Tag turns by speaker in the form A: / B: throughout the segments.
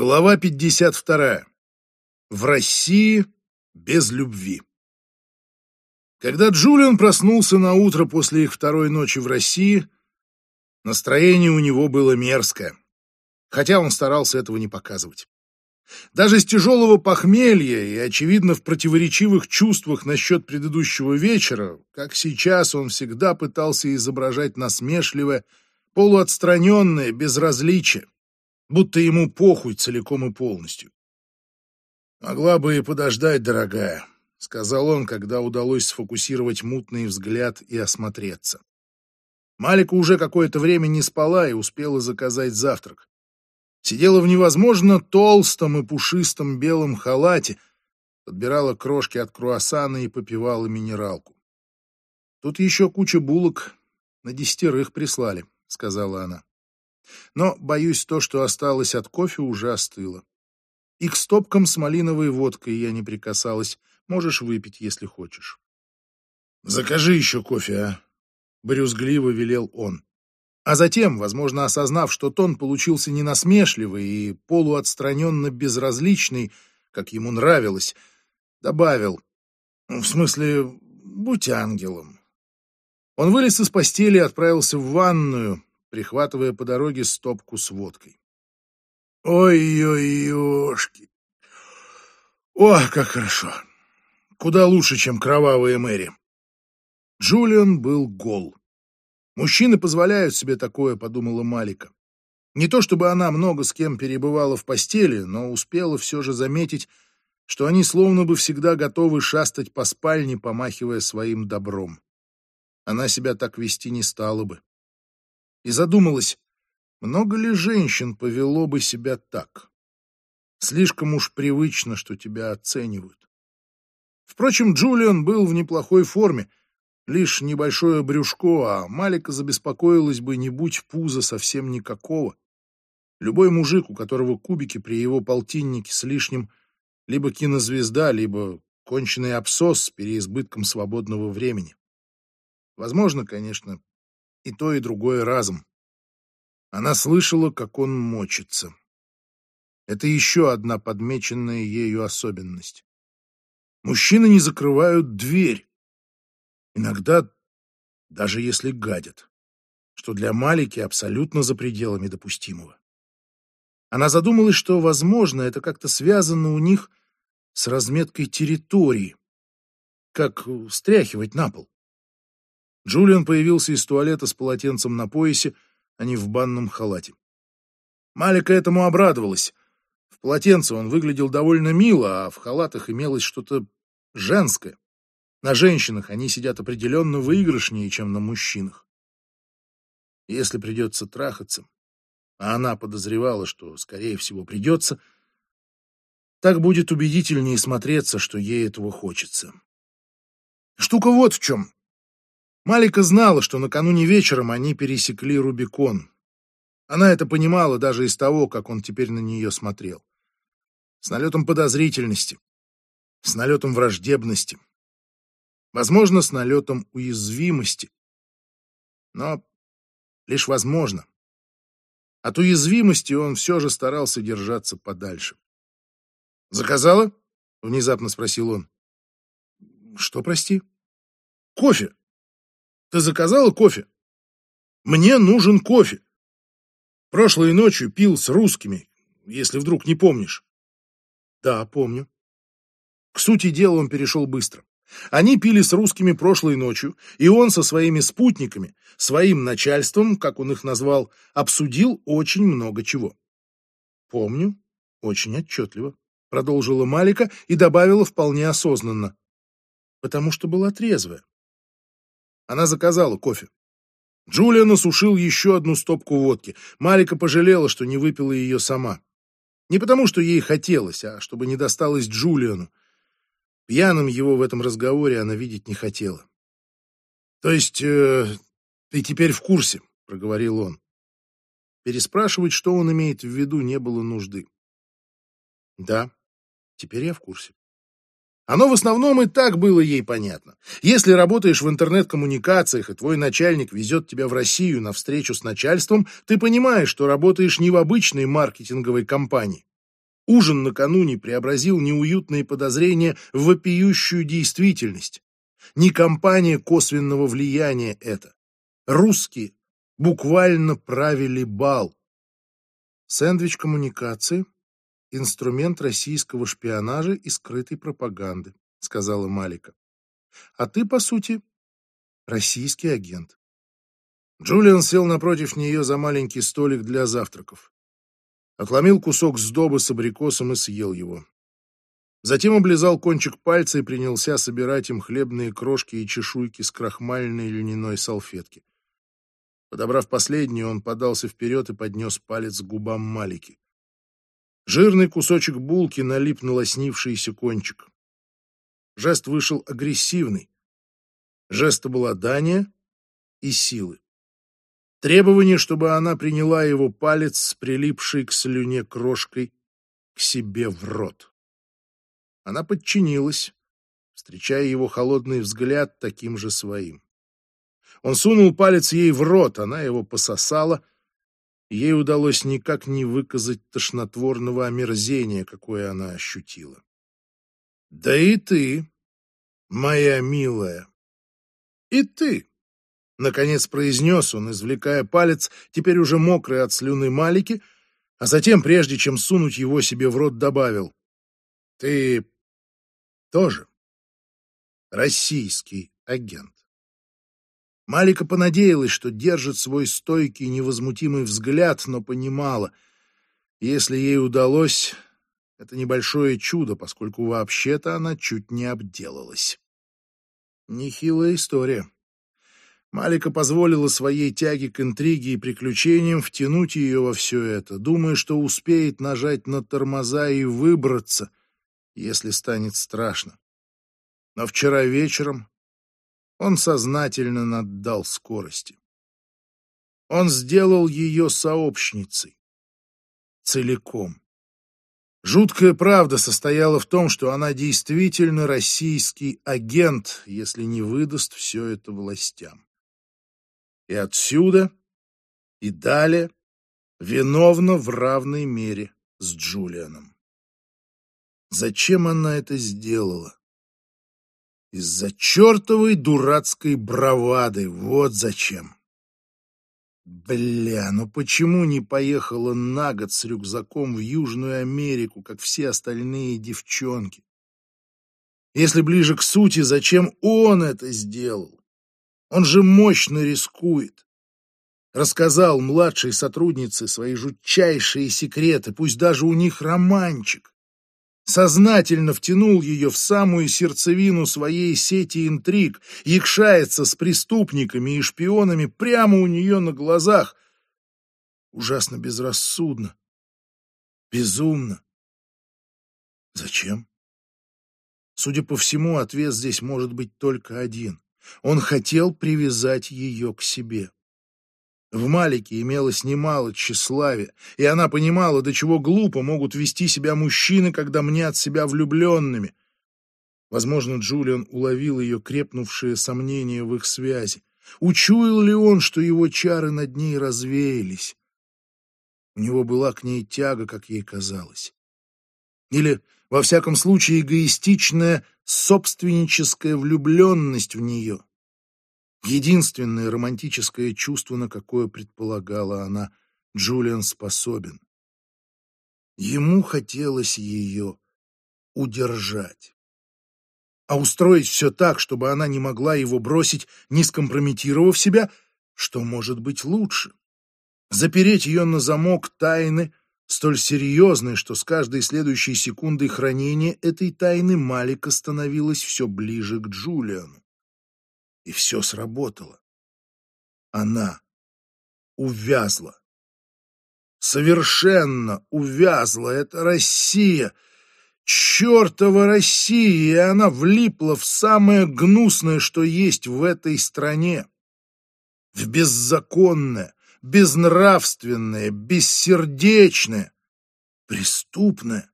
A: Глава 52. В России без любви. Когда Джулиан проснулся на утро после их второй ночи в России, настроение у него было мерзкое, хотя он старался этого не показывать. Даже с тяжелого похмелья и, очевидно, в противоречивых чувствах насчет предыдущего вечера, как сейчас он всегда пытался изображать насмешливое, полуотстраненное безразличие будто ему похуй целиком и полностью. «Могла бы и подождать, дорогая», — сказал он, когда удалось сфокусировать мутный взгляд и осмотреться. Малика уже какое-то время не спала и успела заказать завтрак. Сидела в невозможно толстом и пушистом белом халате, подбирала крошки от круассана и попивала минералку. «Тут еще куча булок, на десятерых прислали», — сказала она. Но, боюсь, то, что осталось от кофе, уже остыло. И к стопкам с малиновой водкой я не прикасалась. Можешь выпить, если хочешь. «Закажи еще кофе, а?» — брюзгливо велел он. А затем, возможно, осознав, что тон получился не насмешливый и полуотстраненно безразличный, как ему нравилось, добавил, «Ну, в смысле, будь ангелом. Он вылез из постели и отправился в ванную, прихватывая по дороге стопку с водкой. Ой-ой-ёшки! Ох, как хорошо! Куда лучше, чем кровавая Мэри. Джулиан был гол. Мужчины позволяют себе такое, подумала Малика. Не то чтобы она много с кем перебывала в постели, но успела все же заметить, что они словно бы всегда готовы шастать по спальне, помахивая своим добром. Она себя так вести не стала бы и задумалась, много ли женщин повело бы себя так. Слишком уж привычно, что тебя оценивают. Впрочем, Джулиан был в неплохой форме, лишь небольшое брюшко, а Малика забеспокоилась бы, не будь пуза совсем никакого. Любой мужик, у которого кубики при его полтиннике с лишним, либо кинозвезда, либо конченый абсос с переизбытком свободного времени. Возможно, конечно, и то, и другое разом. Она слышала, как он мочится. Это еще одна подмеченная ею особенность. Мужчины не закрывают дверь. Иногда, даже если гадят, что для Малики абсолютно за пределами допустимого. Она задумалась, что, возможно, это как-то связано у них с разметкой территории, как стряхивать на пол. Джулиан появился из туалета с полотенцем на поясе, а не в банном халате. Малика этому обрадовалась. В полотенце он выглядел довольно мило, а в халатах имелось что-то женское. На женщинах они сидят определенно выигрышнее, чем на мужчинах. Если придется трахаться, а она подозревала, что, скорее всего, придется, так будет убедительнее смотреться, что ей этого хочется. Штука вот в чем. Малика знала, что накануне вечером они пересекли Рубикон. Она это понимала даже из того, как он теперь на нее смотрел. С налетом подозрительности, с налетом враждебности, возможно, с налетом уязвимости. Но лишь возможно. От уязвимости он все же старался держаться подальше. «Заказала?» — внезапно спросил он. «Что, прости?» «Кофе!» Ты заказала кофе? Мне нужен кофе. Прошлой ночью пил с русскими, если вдруг не помнишь. Да, помню. К сути дела он перешел быстро. Они пили с русскими прошлой ночью, и он со своими спутниками, своим начальством, как он их назвал, обсудил очень много чего. Помню, очень отчетливо, продолжила Малика и добавила вполне осознанно. Потому что была трезвая. Она заказала кофе. Джулиан осушил еще одну стопку водки. Марика пожалела, что не выпила ее сама. Не потому, что ей хотелось, а чтобы не досталось Джулиану. Пьяным его в этом разговоре она видеть не хотела. «То есть э, ты теперь в курсе?» — проговорил он. Переспрашивать, что он имеет в виду, не было нужды. «Да, теперь я в курсе». Оно в основном и так было ей понятно. Если работаешь в интернет-коммуникациях, и твой начальник везет тебя в Россию на встречу с начальством, ты понимаешь, что работаешь не в обычной маркетинговой компании. Ужин накануне преобразил неуютные подозрения в вопиющую действительность. Не компания косвенного влияния это. Русские буквально правили бал. Сэндвич коммуникации — инструмент российского шпионажа и скрытой пропаганды, сказала Малика. А ты, по сути, российский агент. Джулиан сел напротив нее за маленький столик для завтраков. Отломил кусок сдобы с абрикосом и съел его. Затем облизал кончик пальца и принялся собирать им хлебные крошки и чешуйки с крахмальной льняной салфетки. Подобрав последнюю, он подался вперед и поднес палец к губам Малики. Жирный кусочек булки налип на лоснившийся кончик. Жест вышел агрессивный. Жест обладания и силы. Требование, чтобы она приняла его палец с прилипшей к слюне крошкой к себе в рот. Она подчинилась, встречая его холодный взгляд таким же своим. Он сунул палец ей в рот, она его пососала. Ей удалось никак не выказать тошнотворного омерзения, какое она ощутила. «Да и ты, моя милая, и ты!» Наконец произнес он, извлекая палец, теперь уже мокрый от слюны Малики, а затем, прежде чем сунуть его себе в рот, добавил. «Ты тоже российский агент». Малика понадеялась, что держит свой стойкий невозмутимый взгляд, но понимала, если ей удалось, это небольшое чудо, поскольку вообще-то она чуть не обделалась. Нехилая история. Малика позволила своей тяге к интриге и приключениям втянуть ее во все это, думая, что успеет нажать на тормоза и выбраться, если станет страшно. Но вчера вечером он сознательно наддал скорости. Он сделал ее сообщницей. Целиком. Жуткая правда состояла в том, что она действительно российский агент, если не выдаст все это властям. И отсюда, и далее виновна в равной мере с Джулианом. Зачем она это сделала? Из-за чертовой дурацкой бравады, вот зачем. Бля, ну почему не поехала на год с рюкзаком в Южную Америку, как все остальные девчонки? Если ближе к сути, зачем он это сделал? Он же мощно рискует. Рассказал младшей сотруднице свои жутчайшие секреты, пусть даже у них романчик сознательно втянул ее в самую сердцевину своей сети интриг, якшается с преступниками и шпионами прямо у нее на глазах. Ужасно безрассудно, безумно. Зачем? Судя по всему, ответ здесь может быть только один. Он хотел привязать ее к себе. В Малике имелось немало тщеславия, и она понимала, до чего глупо могут вести себя мужчины, когда мнят себя влюбленными. Возможно, Джулиан уловил ее крепнувшие сомнения в их связи. Учуял ли он, что его чары над ней развеялись? У него была к ней тяга, как ей казалось. Или, во всяком случае, эгоистичная собственническая влюбленность в нее — Единственное романтическое чувство, на какое предполагала она, Джулиан способен. Ему хотелось ее удержать. А устроить все так, чтобы она не могла его бросить, не скомпрометировав себя, что может быть лучше. Запереть ее на замок тайны, столь серьезной, что с каждой следующей секундой хранения этой тайны Малика становилась все ближе к Джулиану. И все сработало. Она увязла. Совершенно увязла. Это Россия. Чертова Россия! И она влипла в самое гнусное, что есть в этой стране. В беззаконное, безнравственное, бессердечное, преступное.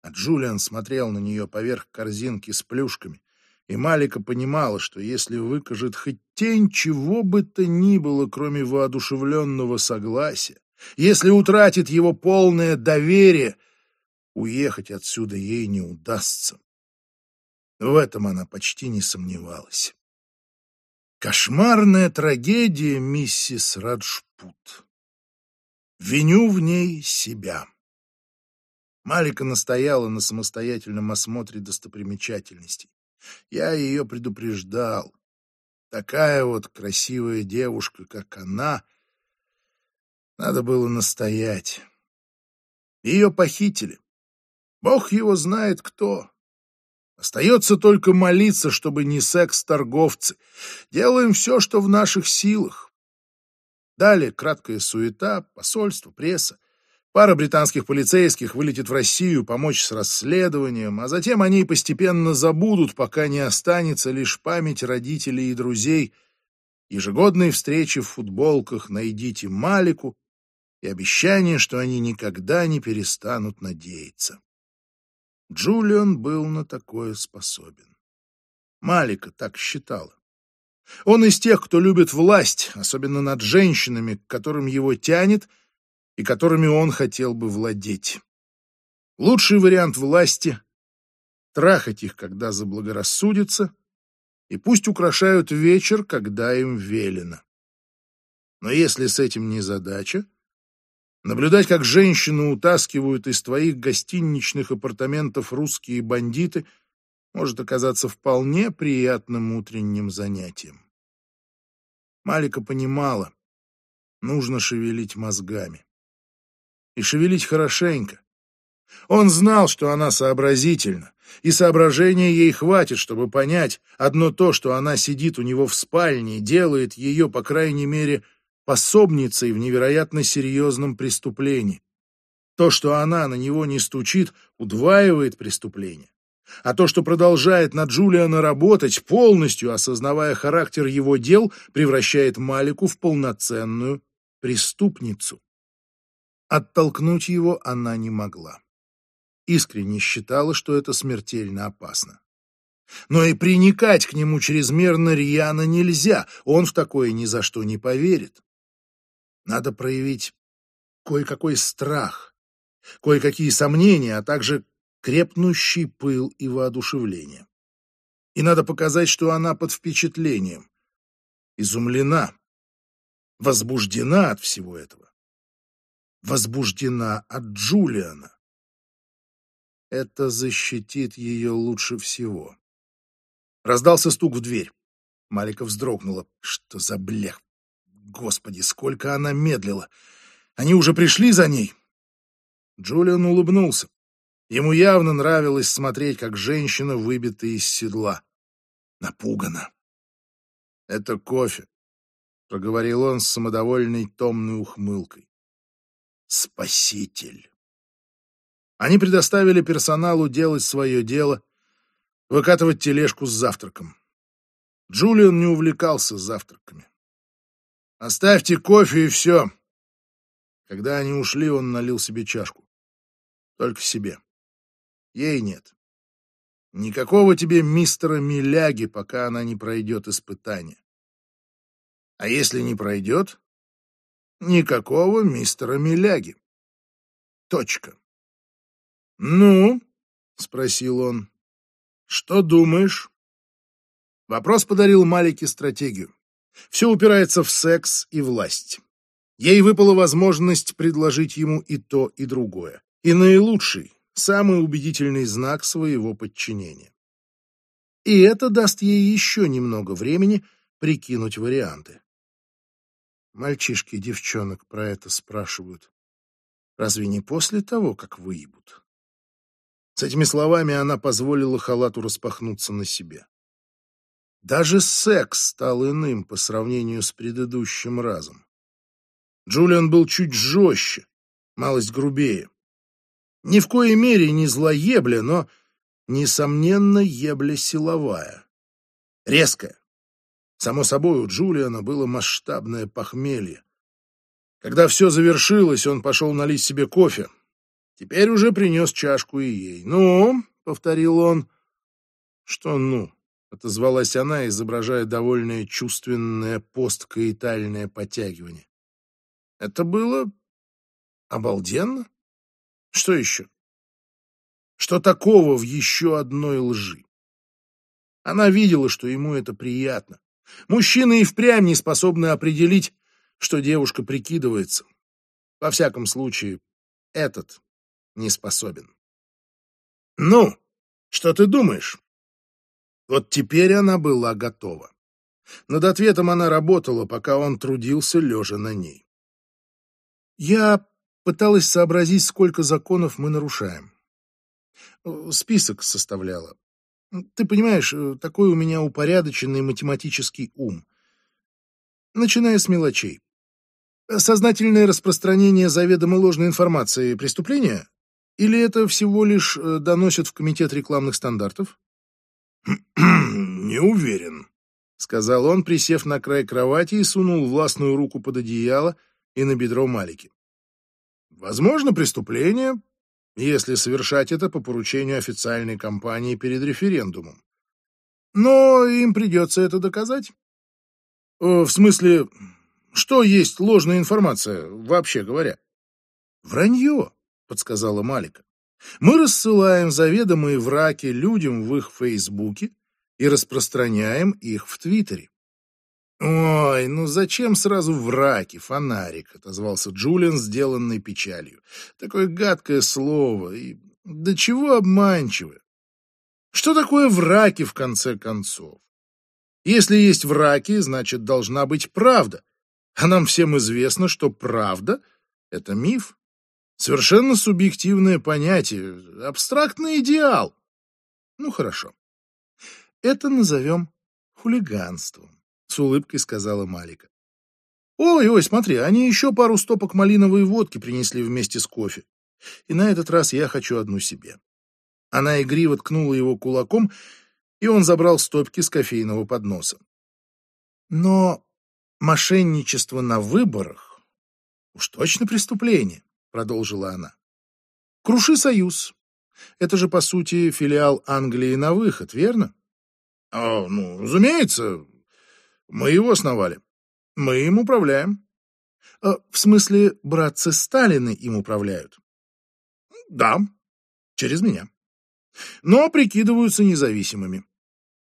A: А Джулиан смотрел на нее поверх корзинки с плюшками, и Малика понимала, что если выкажет хоть тень чего бы то ни было, кроме воодушевленного согласия, если утратит его полное доверие, уехать отсюда ей не удастся. В этом она почти не сомневалась. Кошмарная трагедия миссис Раджпут. Виню в ней себя. Малика настояла на самостоятельном осмотре достопримечательностей. Я ее предупреждал. Такая вот красивая девушка, как она, надо было настоять. Ее похитили. Бог его знает кто. Остается только молиться, чтобы не секс-торговцы. Делаем все, что в наших силах. Далее краткая суета, посольство, пресса. Пара британских полицейских вылетит в Россию помочь с расследованием, а затем они постепенно забудут, пока не останется лишь память родителей и друзей. Ежегодные встречи в футболках «Найдите Малику» и обещание, что они никогда не перестанут надеяться. Джулиан был на такое способен. Малика так считала. Он из тех, кто любит власть, особенно над женщинами, к которым его тянет — и которыми он хотел бы владеть. Лучший вариант власти — трахать их, когда заблагорассудится, и пусть украшают вечер, когда им велено. Но если с этим не задача, наблюдать, как женщину утаскивают из твоих гостиничных апартаментов русские бандиты, может оказаться вполне приятным утренним занятием. Малика понимала, нужно шевелить мозгами и шевелить хорошенько. Он знал, что она сообразительна, и соображения ей хватит, чтобы понять, одно то, что она сидит у него в спальне, делает ее, по крайней мере, пособницей в невероятно серьезном преступлении. То, что она на него не стучит, удваивает преступление. А то, что продолжает на Джулиана работать, полностью осознавая характер его дел, превращает Малику в полноценную преступницу. Оттолкнуть его она не могла. Искренне считала, что это смертельно опасно. Но и приникать к нему чрезмерно рьяно нельзя, он в такое ни за что не поверит. Надо проявить кое-какой страх, кое-какие сомнения, а также крепнущий пыл и воодушевление. И надо показать, что она под впечатлением, изумлена, возбуждена от всего этого возбуждена от Джулиана. Это защитит ее лучше всего. Раздался стук в дверь. Малика вздрогнула. Что за блях? Господи, сколько она медлила! Они уже пришли за ней? Джулиан улыбнулся. Ему явно нравилось смотреть, как женщина выбита из седла. Напугана. «Это кофе», — проговорил он с самодовольной томной ухмылкой спаситель. Они предоставили персоналу делать свое дело, выкатывать тележку с завтраком. Джулиан не увлекался завтраками. «Оставьте кофе и все». Когда они ушли, он налил себе чашку. Только себе. Ей нет. Никакого тебе мистера Миляги, пока она не пройдет испытание. А если не пройдет, Никакого мистера Миляги. Точка. «Ну?» — спросил он. «Что думаешь?» Вопрос подарил Малике стратегию. Все упирается в секс и власть. Ей выпала возможность предложить ему и то, и другое. И наилучший, самый убедительный знак своего подчинения. И это даст ей еще немного времени прикинуть варианты. Мальчишки и девчонок про это спрашивают. Разве не после того, как выебут? С этими словами она позволила халату распахнуться на себе. Даже секс стал иным по сравнению с предыдущим разом. Джулиан был чуть жестче, малость грубее. Ни в коей мере не злоебля, но, несомненно, ебля силовая. Резкая, Само собой, у Джулиана было масштабное похмелье. Когда все завершилось, он пошел налить себе кофе. Теперь уже принес чашку и ей. «Ну?» — повторил он. «Что «ну?» — отозвалась она, изображая довольное чувственное посткаитальное подтягивание. «Это было обалденно? Что еще?» Что такого в еще одной лжи? Она видела, что ему это приятно. Мужчины и впрямь не способны определить, что девушка прикидывается. Во всяком случае, этот не способен. «Ну, что ты думаешь?» Вот теперь она была готова. Над ответом она работала, пока он трудился, лежа на ней. Я пыталась сообразить, сколько законов мы нарушаем. Список составляла. Ты понимаешь, такой у меня упорядоченный математический ум. Начиная с мелочей. Сознательное распространение заведомо ложной информации – преступление? Или это всего лишь э, доносят в комитет рекламных стандартов?
B: «Не уверен», —
A: сказал он, присев на край кровати и сунул властную руку под одеяло и на бедро Малики. «Возможно, преступление, если совершать это по поручению официальной компании перед референдумом. Но им придется это доказать. Э, в смысле, что есть ложная информация, вообще говоря? Вранье, подсказала Малика. Мы рассылаем заведомые враки людям в их Фейсбуке и распространяем их в Твиттере. «Ой, ну зачем сразу враки, фонарик?» — отозвался Джулиан, сделанный печалью. «Такое гадкое слово и до чего обманчивое. Что такое враки, в конце концов? Если есть враки, значит, должна быть правда. А нам всем известно, что правда — это миф. Совершенно субъективное понятие, абстрактный идеал. Ну, хорошо. Это назовем хулиганством, — с улыбкой сказала Малика. Ой-ой, смотри, они еще пару стопок малиновой водки принесли вместе с кофе. И на этот раз я хочу одну себе. Она игриво ткнула его кулаком, и он забрал стопки с кофейного подноса. Но мошенничество на выборах уж точно преступление продолжила она. Круши союз. Это же, по сути, филиал Англии на выход, верно? А, ну, разумеется. Мы его основали. Мы им управляем. А, в смысле, братцы Сталины им управляют? Да, через меня. Но прикидываются независимыми.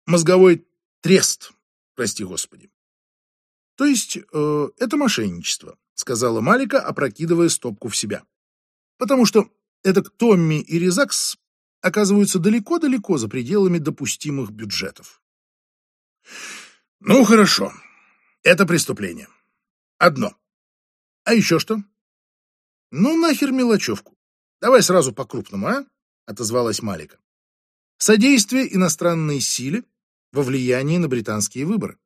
A: Мозговой трест, прости господи. То есть э, это мошенничество сказала Малика, опрокидывая стопку в себя. Потому что этот Томми и Резакс оказываются далеко-далеко за пределами допустимых бюджетов. Ну, хорошо. Это преступление. Одно. А еще что? Ну, нахер мелочевку. Давай сразу по-крупному, а? Отозвалась Малика. Содействие иностранной силе во влиянии на британские выборы.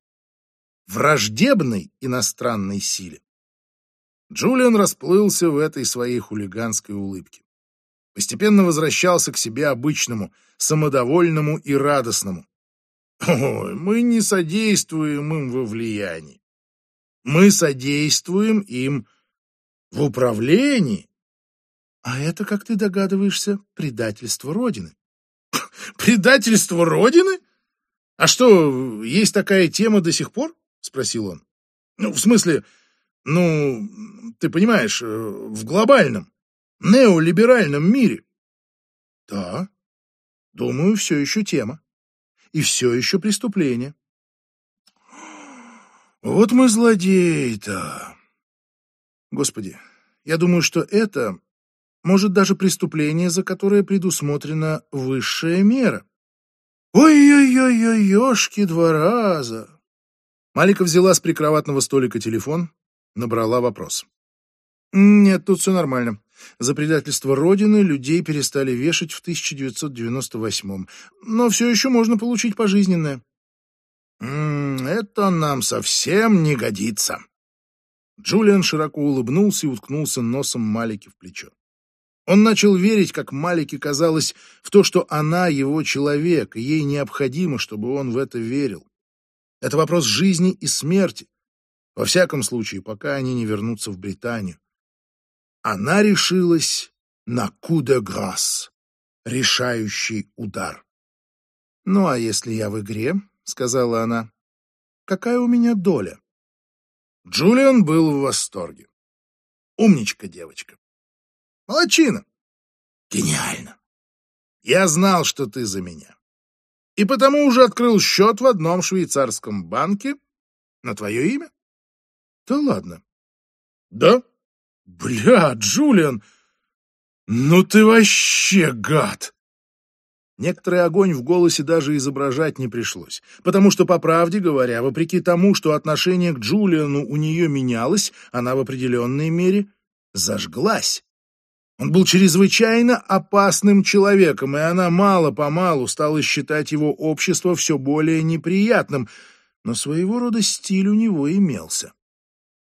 A: Враждебной иностранной силе Джулиан расплылся в этой своей хулиганской улыбке. Постепенно возвращался к себе обычному, самодовольному и радостному. Ой, мы не содействуем им во влиянии. Мы содействуем им в управлении. А это, как ты догадываешься, предательство Родины. Предательство Родины? А что, есть такая тема до сих пор? Спросил он. Ну, в смысле, ну, ты понимаешь, э, в глобальном, неолиберальном мире. Да, думаю, все еще тема. И все еще преступление. Вот мы злодеи-то. Господи, я думаю, что это может даже преступление, за которое предусмотрена высшая мера. Ой-ой-ой-ой, ёшки два раза. Малика взяла с прикроватного столика телефон, Набрала вопрос. Нет, тут все нормально. За предательство Родины людей перестали вешать в 1998-м. Но все еще можно получить пожизненное. это нам совсем не годится. Джулиан широко улыбнулся и уткнулся носом Малики в плечо. Он начал верить, как Малике казалось, в то, что она его человек, и ей необходимо, чтобы он в это верил. Это вопрос жизни и смерти, во всяком случае, пока они не вернутся в Британию. Она решилась на куда-грасс, решающий удар. «Ну, а если я в игре?» — сказала она. «Какая у меня доля?» Джулиан был в восторге. Умничка девочка. Молодчина. Гениально. Я знал, что ты за меня. И потому уже открыл счет в одном швейцарском банке на твое имя. Да ладно. Да? Бля, Джулиан, ну ты вообще гад! Некоторый огонь в голосе даже изображать не пришлось, потому что, по правде говоря, вопреки тому, что отношение к Джулиану у нее менялось, она в определенной мере зажглась. Он был чрезвычайно опасным человеком, и она мало-помалу стала считать его общество все более неприятным, но своего рода стиль у него имелся.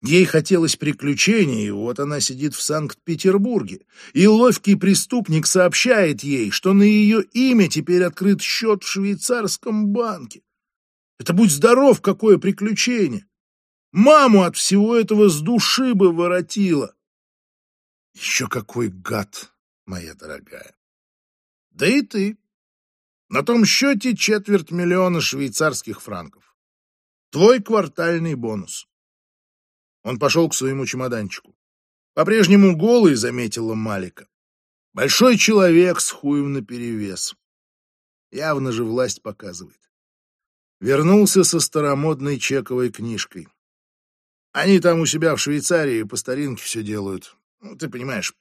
A: Ей хотелось приключений, и вот она сидит в Санкт-Петербурге, и ловкий преступник сообщает ей, что на ее имя теперь открыт счет в швейцарском банке. Это будь здоров, какое приключение! Маму от всего этого с души бы воротило. Еще какой гад, моя дорогая. Да и ты. На том счете четверть миллиона швейцарских франков. Твой квартальный бонус. Он пошел к своему чемоданчику. По-прежнему голый, заметила Малика. Большой человек с хуем наперевес. Явно же власть показывает. Вернулся со старомодной чековой книжкой. Они там у себя в Швейцарии по старинке все делают. Ну, ты понимаешь.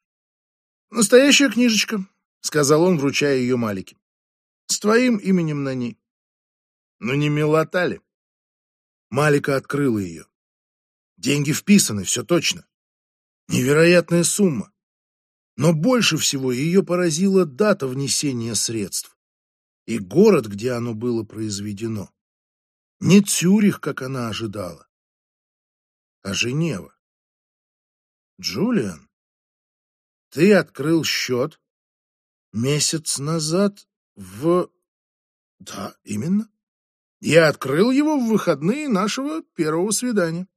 A: Настоящая книжечка, — сказал он, вручая ее Малике. С твоим именем на ней. Ну не милота ли? Малика открыла ее. Деньги вписаны, все точно. Невероятная сумма. Но больше всего ее поразила дата внесения средств и город, где оно было произведено. Не Цюрих, как она ожидала, а Женева. Джулиан, ты открыл счет месяц назад в... Да, именно. Я открыл его в выходные нашего первого свидания.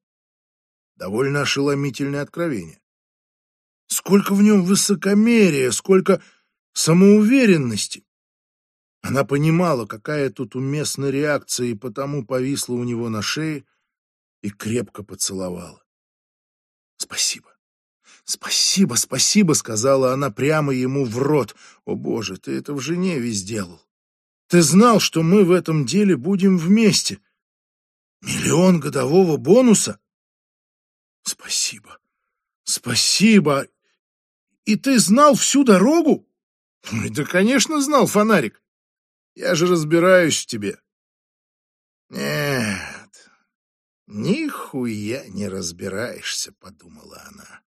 A: Довольно ошеломительное откровение. Сколько в нем высокомерия, сколько самоуверенности. Она понимала, какая тут уместна реакция, и потому повисла у него на шее и крепко поцеловала. «Спасибо, спасибо, спасибо», — сказала она прямо ему в рот. «О, Боже, ты это в Женеве сделал. Ты знал, что мы в этом деле будем вместе. Миллион годового бонуса? Спасибо. Спасибо. И ты знал всю дорогу? Да, конечно, знал, фонарик. Я же разбираюсь в тебе. Нет, нихуя не разбираешься, подумала она.